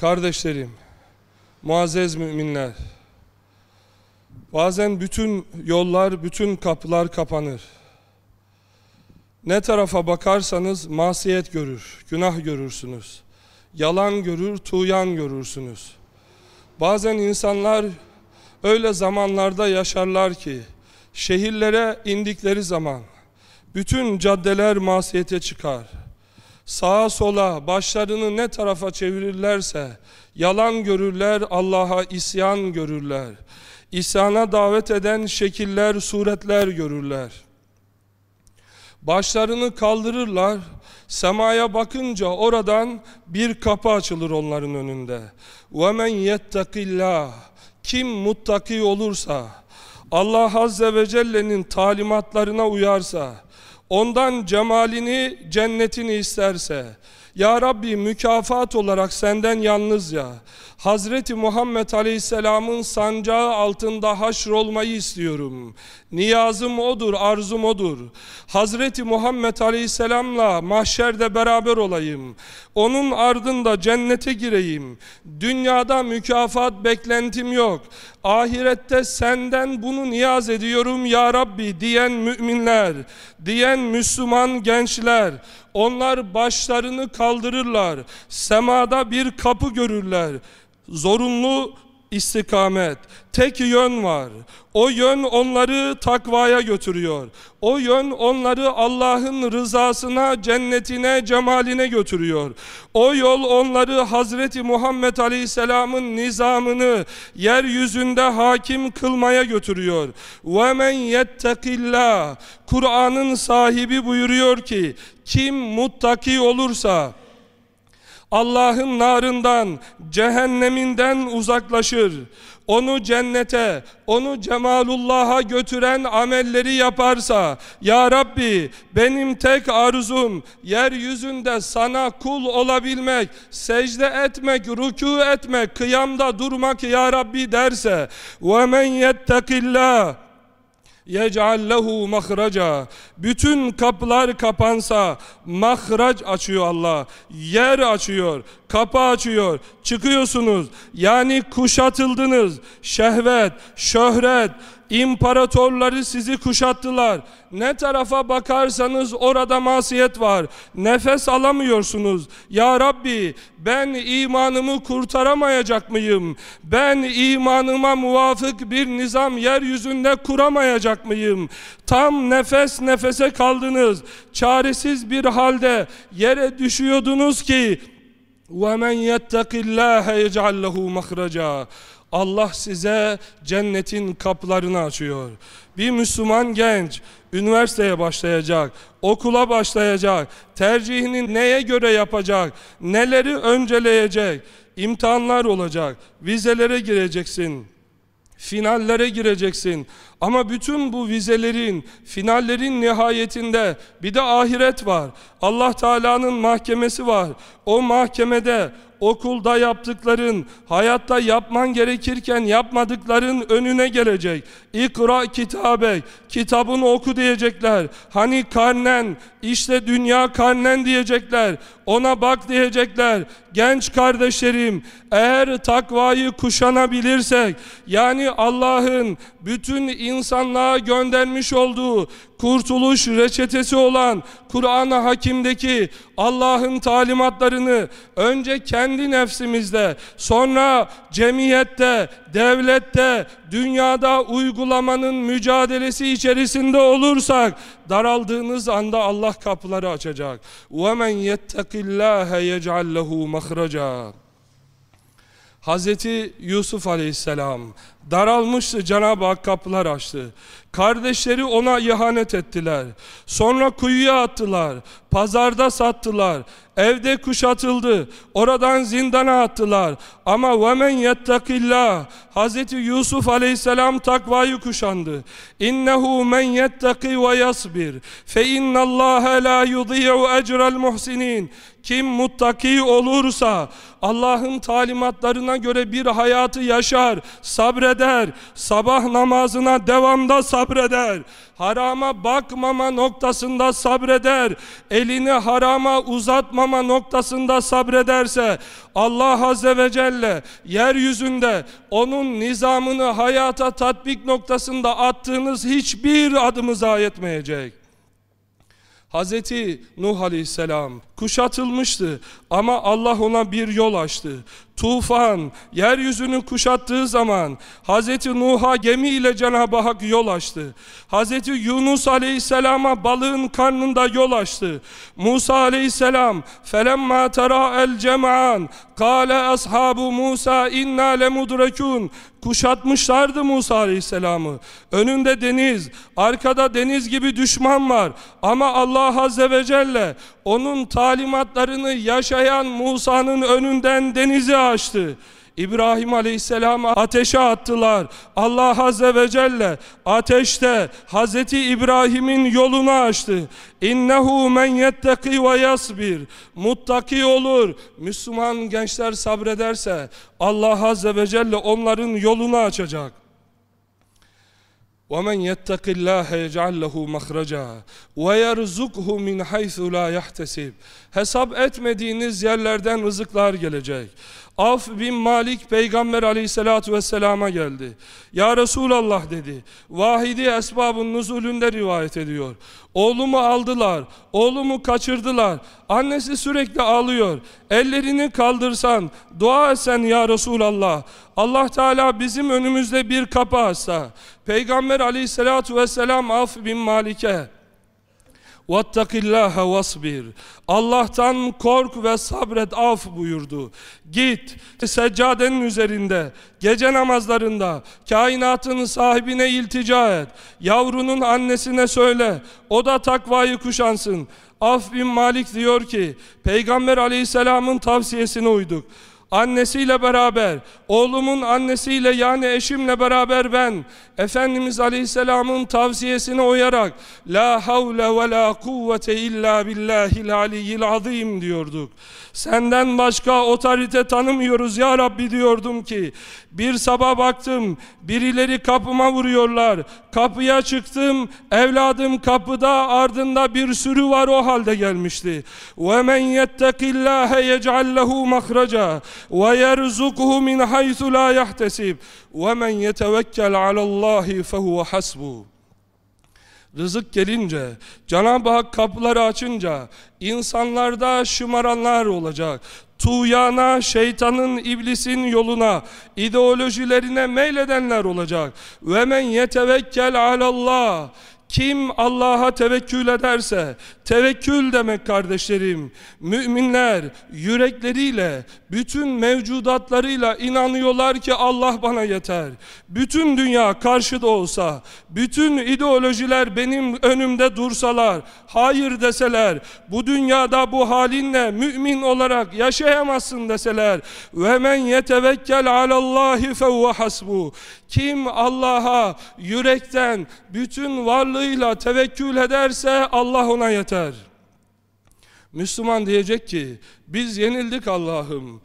Kardeşlerim, muazzez müminler, bazen bütün yollar, bütün kapılar kapanır. Ne tarafa bakarsanız masiyet görür, günah görürsünüz. Yalan görür, tuğyan görürsünüz. Bazen insanlar öyle zamanlarda yaşarlar ki, şehirlere indikleri zaman, bütün caddeler masiyete çıkar Sağa sola başlarını ne tarafa çevirirlerse yalan görürler, Allah'a isyan görürler. İsyana davet eden şekiller, suretler görürler. Başlarını kaldırırlar, semaya bakınca oradan bir kapı açılır onların önünde. وَمَنْ يَتَّقِ اللّٰهِ Kim muttaki olursa, Allah Azze ve Celle'nin talimatlarına uyarsa, ondan cemalini, cennetini isterse, Ya Rabbi mükafat olarak senden yalnız ya, Hazreti Muhammed Aleyhisselam'ın sancağı altında haşrolmayı istiyorum. Niyazım odur, arzum odur. Hazreti Muhammed Aleyhisselam'la mahşerde beraber olayım. Onun ardında cennete gireyim. Dünyada mükafat beklentim yok. Ahirette senden bunu niyaz ediyorum ya Rabbi diyen müminler, diyen Müslüman gençler, onlar başlarını kaldırırlar. Semada bir kapı görürler. Zorunlu istikamet. Tek yön var. O yön onları takvaya götürüyor. O yön onları Allah'ın rızasına, cennetine, cemaline götürüyor. O yol onları Hazreti Muhammed Aleyhisselam'ın nizamını yeryüzünde hakim kılmaya götürüyor. وَمَنْ يَتَّقِ اللّٰهِ Kur'an'ın sahibi buyuruyor ki, kim muttaki olursa, Allah'ın narından, cehenneminden uzaklaşır. Onu cennete, onu cemalullah'a götüren amelleri yaparsa, Ya Rabbi benim tek arzum yeryüzünde sana kul olabilmek, secde etmek, rükû etmek, kıyamda durmak Ya Rabbi derse, وَمَنْ يَتَّقِ اللّٰهِ يَجْعَلْ لَهُ مَخْرَجًا Bütün kapılar kapansa mahraç açıyor Allah. Yer açıyor, kapı açıyor. Çıkıyorsunuz. Yani kuşatıldınız. Şehvet, şöhret, imparatorları sizi kuşattılar. Ne tarafa bakarsanız orada masiyet var. Nefes alamıyorsunuz. Ya Rabbi ben imanımı kurtaramayacak mıyım? Ben imanıma muvafık bir nizam yeryüzünde kuramayacak mıyım? Tam nefes nefese kaldınız. Çaresiz bir halde yere düşüyordunuz ki وَمَنْ يَتَّقِ اللّٰهَ يَجْعَلْ لَهُ مَخْرَجًا Allah size cennetin kapılarını açıyor. Bir Müslüman genç üniversiteye başlayacak, okula başlayacak, tercihini neye göre yapacak, neleri önceleyecek, imtihanlar olacak, vizelere gireceksin, finallere gireceksin. Ama bütün bu vizelerin, finallerin nihayetinde bir de ahiret var. Allah Teala'nın mahkemesi var. O mahkemede okulda yaptıkların, hayatta yapman gerekirken yapmadıkların önüne gelecek. İkra kitabek, kitabını oku diyecekler. Hani karnen, işte dünya karnen diyecekler. Ona bak diyecekler. Genç kardeşlerim, eğer takvayı kuşanabilirsek, yani Allah'ın bütün insanlığa göndermiş olduğu kurtuluş reçetesi olan Kur'an-ı Hakim'deki Allah'ın talimatlarını önce kendi nefsimizde, sonra cemiyette, devlette, dünyada uygulamanın mücadelesi içerisinde olursak daraldığınız anda Allah kapıları açacak. وَمَنْ يَتَّقِ اللّٰهَ يَجْعَلْ لَهُ مَخْرَجًا Hazreti Yusuf Aleyhisselam daralmıştı Cenab-ı Hak kapılar açtı. Kardeşleri ona ihanet ettiler. Sonra kuyuya attılar. Pazarda sattılar. Evde kuşatıldı. Oradan zindana attılar. Ama ve men yettakillah. Hazreti Yusuf aleyhisselam takvayı kuşandı. İnnehu men yettaki ve yasbir. Fe innallâhe la yudî'u ecrel muhsinin. Kim muttaki olursa Allah'ın talimatlarına göre bir hayatı yaşar, sabreder, sabah namazına devamda sabredir sabreder, harama bakmama noktasında sabreder, elini harama uzatmama noktasında sabrederse Allah Azze ve Celle yeryüzünde onun nizamını hayata tatbik noktasında attığınız hiçbir adımı zayi etmeyecek. Hazreti Nuh Aleyhisselam kuşatılmıştı ama Allah ona bir yol açtı. Tufan yeryüzünü kuşattığı zaman Hazreti Nuh'a gemiyle Cenab-ı Hak yol açtı. Hazreti Yunus Aleyhisselam'a balığın karnında yol açtı. Musa Aleyhisselam felemma tera el cem'an kâle ashabu Musa inna lemudrekûn kuşatmışlardı Musa Aleyhisselam'ı. Önünde deniz, arkada deniz gibi düşman var. Ama Allah Azze ve Celle onun talimatlarını yaşayan Musa'nın önünden denizi açtı. İbrahim Aleyhisselam'ı ateşe attılar. Allah Azze ve Celle ateşte Hazreti İbrahim'in yolunu açtı. İnnehu men yetteki ve yasbir. Muttaki olur. Müslüman gençler sabrederse Allah Azze ve Celle onların yolunu açacak. ومن يتق الله يجعل له مخرجا ويرزقه من حيث لا يحتسب hesap etmediğiniz yerlerden rızıklar gelecek. Af bin Malik peygamber aleyhissalatu vesselama geldi. Ya Resulallah dedi. Vahidi esbabın nuzulünde rivayet ediyor. Oğlumu aldılar, oğlumu kaçırdılar. Annesi sürekli ağlıyor. Ellerini kaldırsan, dua etsen ya Resulallah. Allah Teala bizim önümüzde bir kapı açsa. Peygamber aleyhissalatu vesselam Af bin Malik'e Vattakillaha vasbir. Allah'tan kork ve sabret af buyurdu. Git seccadenin üzerinde, gece namazlarında kainatın sahibine iltica et. Yavrunun annesine söyle. O da takvayı kuşansın. Af bin Malik diyor ki Peygamber aleyhisselamın tavsiyesine uyduk annesiyle beraber, oğlumun annesiyle yani eşimle beraber ben, Efendimiz Aleyhisselam'ın tavsiyesine uyarak, La havle ve la kuvvete illa billahil aliyyil azim diyorduk. Senden başka otorite tanımıyoruz ya Rabbi diyordum ki, bir sabah baktım, birileri kapıma vuruyorlar, kapıya çıktım, evladım kapıda, ardında bir sürü var o halde gelmişti. وَمَنْ يَتَّقِ اللّٰهَ يَجْعَلْ لَهُ مَخْرَجًا وَيَرْزُقُهُ مِنْ حَيْثُ لَا يَحْتَسِبْ وَمَنْ يَتَوَكَّلْ عَلَى اللّٰهِ فَهُوَ حَسْبُهُ Rızık gelince, Cenab-ı Hak kapıları açınca insanlarda şımaranlar olacak. Tuğyana, şeytanın, iblisin yoluna, ideolojilerine meyledenler olacak. Ve men yetevekkel alallah. Kim Allah'a tevekkül ederse, tevekkül demek kardeşlerim, müminler yürekleriyle, bütün mevcudatlarıyla inanıyorlar ki Allah bana yeter. Bütün dünya karşıda olsa, bütün ideolojiler benim önümde dursalar, hayır deseler, bu dünyada bu halinle mümin olarak yaşayamazsın deseler, ve men yetevekkel alallahi fevve hasbu. Kim Allah'a yürekten, bütün varlığıyla tevekkül ederse Allah ona yeter. Müslüman diyecek ki biz yenildik Allah'ım.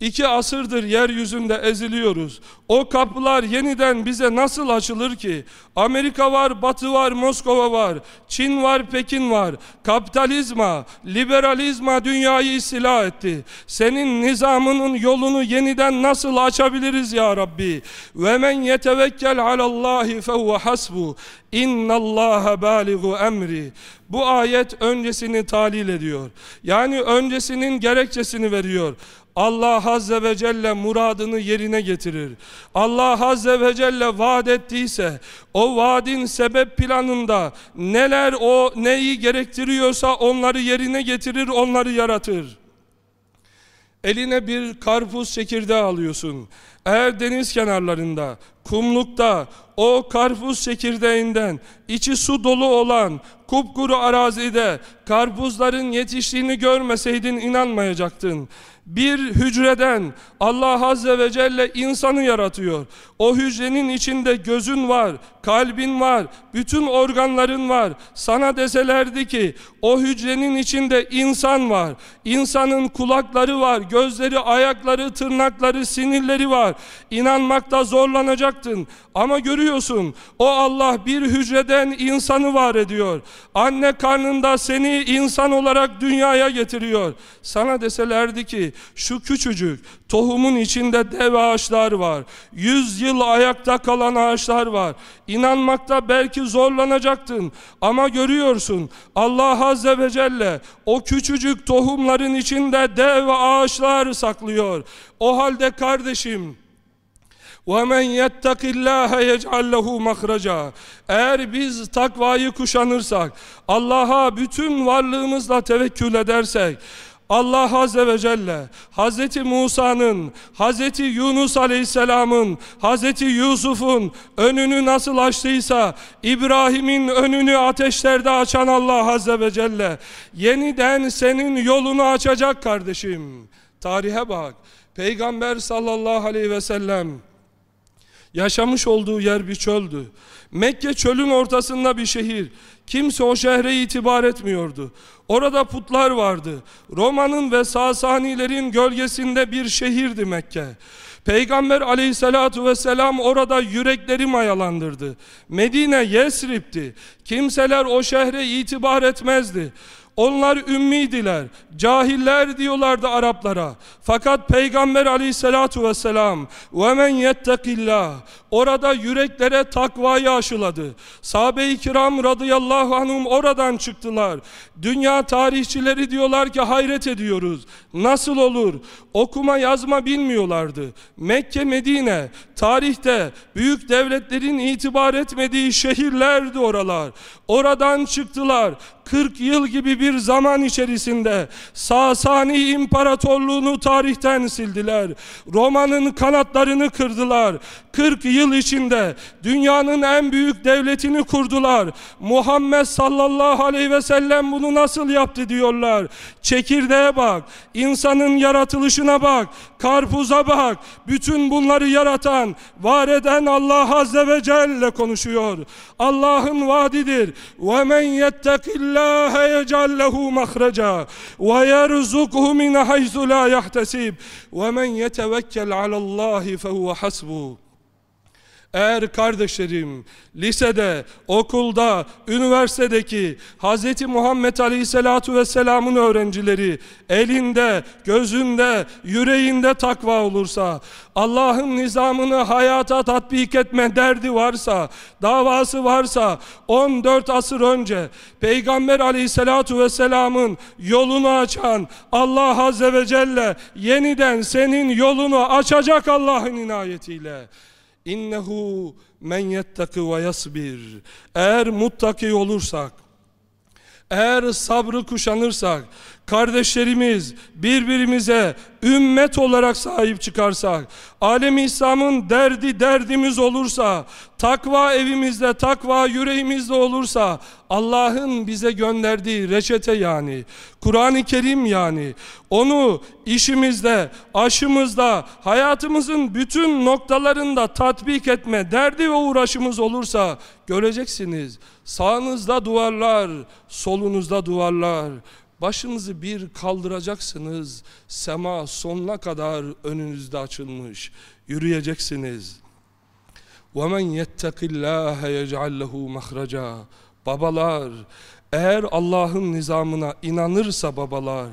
İki asırdır yeryüzünde eziliyoruz. O kapılar yeniden bize nasıl açılır ki? Amerika var, Batı var, Moskova var, Çin var, Pekin var. Kapitalizma, liberalizma dünyayı istila etti. Senin nizamının yolunu yeniden nasıl açabiliriz ya Rabbi? Ve men yetevekkel alallahi fehuve hasbu. İnnallaha baligu emri. Bu ayet öncesini talil ediyor. Yani öncesinin gerekçesini veriyor. Allah Azze ve Celle muradını yerine getirir. Allah Azze ve Celle vaat ettiyse o vaadin sebep planında neler o neyi gerektiriyorsa onları yerine getirir, onları yaratır. Eline bir karpuz çekirdeği alıyorsun. Eğer deniz kenarlarında kumlukta o karpuz çekirdeğinden içi su dolu olan kupkuru arazide karpuzların yetiştiğini görmeseydin inanmayacaktın. Bir hücreden Allah Azze ve Celle insanı yaratıyor. O hücrenin içinde gözün var, kalbin var, bütün organların var. Sana deselerdi ki o hücrenin içinde insan var. İnsanın kulakları var, gözleri, ayakları, tırnakları, sinirleri var. İnanmakta zorlanacaktın. Ama görüyorsun o Allah bir hücreden insanı var ediyor. Anne karnında seni insan olarak dünyaya getiriyor. Sana deselerdi ki şu küçücük tohumun içinde dev ağaçlar var. Yüz yıl ayakta kalan ağaçlar var. İnanmakta belki zorlanacaktın ama görüyorsun Allah Azze ve Celle o küçücük tohumların içinde dev ağaçlar saklıyor. O halde kardeşim وَمَنْ يَتَّقِ اللّٰهَ يَجْعَلْ لَهُ مَخْرَجًا Eğer biz takvayı kuşanırsak, Allah'a bütün varlığımızla tevekkül edersek, Allah Azze ve Celle Hz. Musa'nın, Hz. Yunus Aleyhisselam'ın, Hz. Yusuf'un önünü nasıl açtıysa İbrahim'in önünü ateşlerde açan Allah Azze ve Celle yeniden senin yolunu açacak kardeşim. Tarihe bak. Peygamber sallallahu aleyhi ve sellem Yaşamış olduğu yer bir çöldü. Mekke çölün ortasında bir şehir. Kimse o şehre itibar etmiyordu. Orada putlar vardı. Roma'nın ve Sasanilerin gölgesinde bir şehirdi Mekke. Peygamber aleyhissalatu vesselam orada yürekleri mayalandırdı. Medine Yesrib'ti. Kimseler o şehre itibar etmezdi. Onlar ümmiydiler, cahiller diyorlardı Araplara. Fakat Peygamber aleyhissalatu vesselam وَمَنْ يَتَّقِ Orada yüreklere takvayı aşıladı. Sahabe-i kiram radıyallahu anhum oradan çıktılar. Dünya tarihçileri diyorlar ki hayret ediyoruz. Nasıl olur? Okuma yazma bilmiyorlardı. Mekke, Medine, tarihte büyük devletlerin itibar etmediği şehirlerdi oralar. Oradan çıktılar. 40 yıl gibi bir zaman içerisinde Sasani İmparatorluğunu tarihten sildiler. Roma'nın kanatlarını kırdılar. 40 yıl içinde dünyanın en büyük devletini kurdular. Muhammed sallallahu aleyhi ve sellem bunu nasıl yaptı diyorlar. Çekirdeğe bak, insanın yaratılışına bak, karpuza bak. Bütün bunları yaratan, var eden Allah azze ve celle konuşuyor. Allah'ın vaadidir. وَمَنْ يَتَّقِ اللّٰهَ يَجْعَلْ لَهُ مَخْرَجًا وَيَرْزُقْهُ مِنْ حَيْثُ لَا يَحْتَسِبْ وَمَنْ يَتَوَكَّلْ عَلَى اللّٰهِ فَهُوَ حَسْبُهُ eğer kardeşlerim lisede, okulda, üniversitedeki Hz. Muhammed Aleyhisselatu Vesselam'ın öğrencileri elinde, gözünde, yüreğinde takva olursa, Allah'ın nizamını hayata tatbik etme derdi varsa, davası varsa 14 asır önce Peygamber Aleyhisselatu Vesselam'ın yolunu açan Allah Azze ve Celle yeniden senin yolunu açacak Allah'ın inayetiyle. İnnehu men yettaki ve yasbir. Eğer muttaki olursak, eğer sabrı kuşanırsak, kardeşlerimiz birbirimize ümmet olarak sahip çıkarsak, alem İslam'ın derdi derdimiz olursa, takva evimizde, takva yüreğimizde olursa, Allah'ın bize gönderdiği reçete yani, Kur'an-ı Kerim yani, onu işimizde, aşımızda, hayatımızın bütün noktalarında tatbik etme derdi ve uğraşımız olursa, göreceksiniz, sağınızda duvarlar, solunuzda duvarlar, Başınızı bir kaldıracaksınız. Sema sonuna kadar önünüzde açılmış. Yürüyeceksiniz. وَمَنْ يَتَّقِ اللّٰهَ يَجْعَلْ لَهُ مَخْرَجًا Babalar, eğer Allah'ın nizamına inanırsa babalar,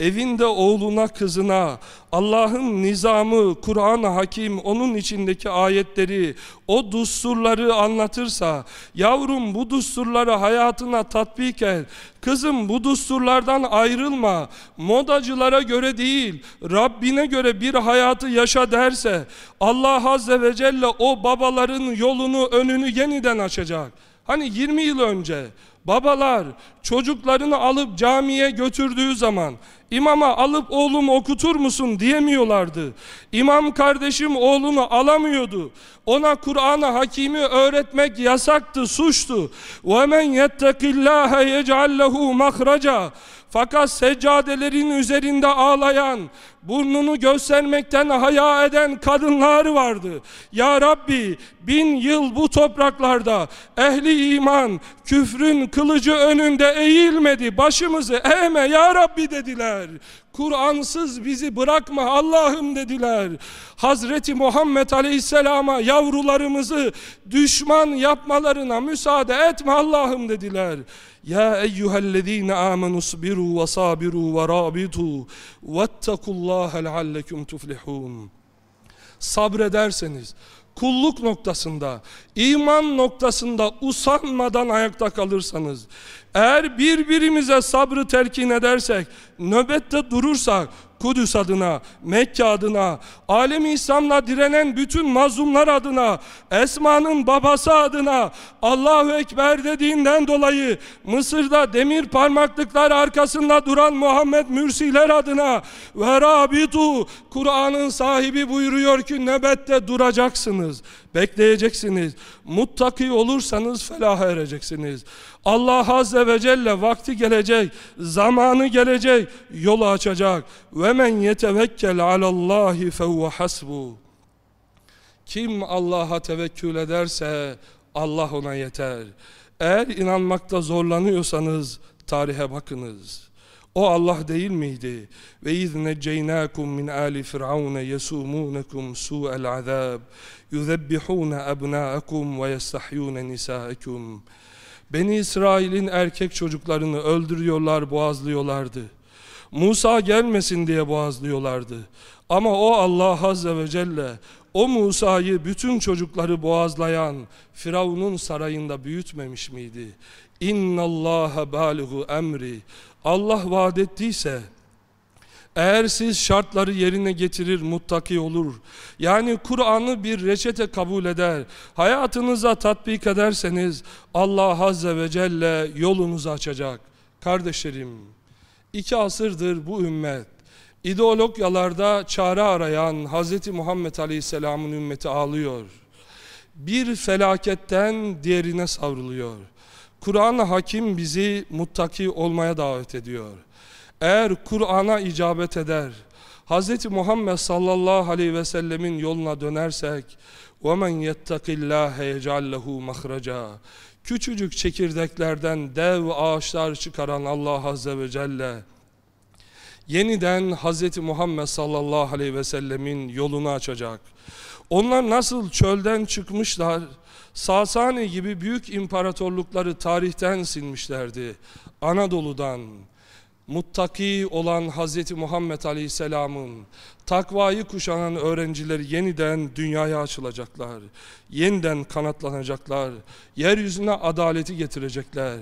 evinde oğluna kızına Allah'ın nizamı, Kur'an-ı Hakim onun içindeki ayetleri, o dusturları anlatırsa, yavrum bu dusturları hayatına tatbik et, kızım bu dusturlardan ayrılma, modacılara göre değil, Rabbine göre bir hayatı yaşa derse, Allah Azze ve Celle o babaların yolunu, önünü yeniden açacak. Hani 20 yıl önce Babalar çocuklarını alıp camiye götürdüğü zaman imama alıp oğlumu okutur musun diyemiyorlardı. İmam kardeşim oğlunu alamıyordu. Ona Kur'an-ı Hakimi öğretmek yasaktı, suçtu. وَمَنْ يَتَّقِ اللّٰهَ يَجْعَلْ لَهُ مَخْرَجًا fakat seccadelerin üzerinde ağlayan, burnunu göstermekten haya eden kadınlar vardı. Ya Rabbi bin yıl bu topraklarda ehli iman küfrün kılıcı önünde eğilmedi. Başımızı eğme ya Rabbi dediler. Kur'ansız bizi bırakma Allah'ım dediler. Hazreti Muhammed Aleyhisselam'a yavrularımızı düşman yapmalarına müsaade etme Allah'ım dediler. Ya eyyühellezine amenu sabiru ve sabiru ve rabitu vettekullaha leallekum tuflihun. Sabrederseniz, kulluk noktasında, iman noktasında usanmadan ayakta kalırsanız, eğer birbirimize sabrı telkin edersek, nöbette durursak, Kudüs adına, Mekke adına, alemi İslam'la direnen bütün mazlumlar adına, Esma'nın babası adına, Allahu Ekber dediğinden dolayı Mısır'da demir parmaklıklar arkasında duran Muhammed Mürsiler adına ve Rabitu Kur'an'ın sahibi buyuruyor ki nöbette duracaksınız, bekleyeceksiniz. Muttaki olursanız felaha ereceksiniz. Allah Azze ve Celle vakti gelecek, zamanı gelecek, yolu açacak. Ve men yetevekkel alallahi fehuve hasbu. Kim Allah'a tevekkül ederse Allah ona yeter. Eğer inanmakta zorlanıyorsanız tarihe bakınız. O Allah değil miydi? Ve iz necceynakum min ali firavun yesumunukum su'el azab yuzebbihun abnaakum ve yestahyun nisaakum. Beni İsrail'in erkek çocuklarını öldürüyorlar, boğazlıyorlardı. Musa gelmesin diye boğazlıyorlardı. Ama o Allah Azze ve Celle o Musa'yı bütün çocukları boğazlayan Firavun'un sarayında büyütmemiş miydi? İnna Allah baligu emri. Allah vaat ettiyse eğer siz şartları yerine getirir, muttaki olur. Yani Kur'an'ı bir reçete kabul eder, hayatınıza tatbik ederseniz Allah Azze ve Celle yolunuzu açacak. Kardeşlerim, iki asırdır bu ümmet, ideologyalarda çare arayan Hz. Muhammed Aleyhisselam'ın ümmeti ağlıyor. Bir felaketten diğerine savruluyor. Kur'an-ı Hakim bizi muttaki olmaya davet ediyor. Eğer Kur'an'a icabet eder, Hz. Muhammed sallallahu aleyhi ve sellemin yoluna dönersek وَمَنْ يَتَّقِ اللّٰهَ يَجْعَلْ لَهُ مَخْرَجًا Küçücük çekirdeklerden dev ağaçlar çıkaran Allah Azze ve Celle yeniden Hz. Muhammed sallallahu aleyhi ve sellemin yolunu açacak. Onlar nasıl çölden çıkmışlar, Sasani gibi büyük imparatorlukları tarihten silmişlerdi. Anadolu'dan, muttaki olan Hz. Muhammed Aleyhisselam'ın takvayı kuşanan öğrencileri yeniden dünyaya açılacaklar. Yeniden kanatlanacaklar. Yeryüzüne adaleti getirecekler.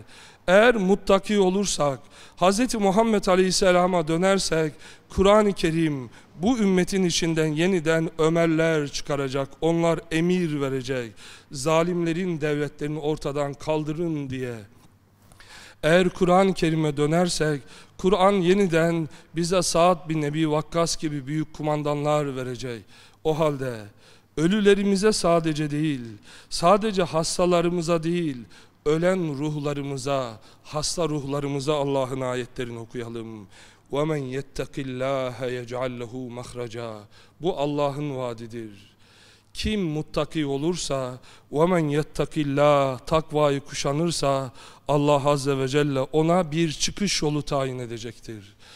Eğer muttaki olursak, Hz. Muhammed Aleyhisselam'a dönersek, Kur'an-ı Kerim bu ümmetin içinden yeniden Ömerler çıkaracak, onlar emir verecek, zalimlerin devletlerini ortadan kaldırın diye. Eğer Kur'an-ı Kerim'e dönersek, Kur'an yeniden bize Sa'd bin Ebi Vakkas gibi büyük kumandanlar verecek. O halde ölülerimize sadece değil, sadece hastalarımıza değil, ölen ruhlarımıza, hasta ruhlarımıza Allah'ın ayetlerini okuyalım. وَمَنْ يَتَّقِ اللّٰهَ يَجْعَلْ لَهُ مَخْرَجًا Bu Allah'ın vaadidir. Kim muttaki olursa, وَمَنْ يَتَّقِ اللّٰهِ Takvayı kuşanırsa, Allah Azze ve Celle ona bir çıkış yolu tayin edecektir.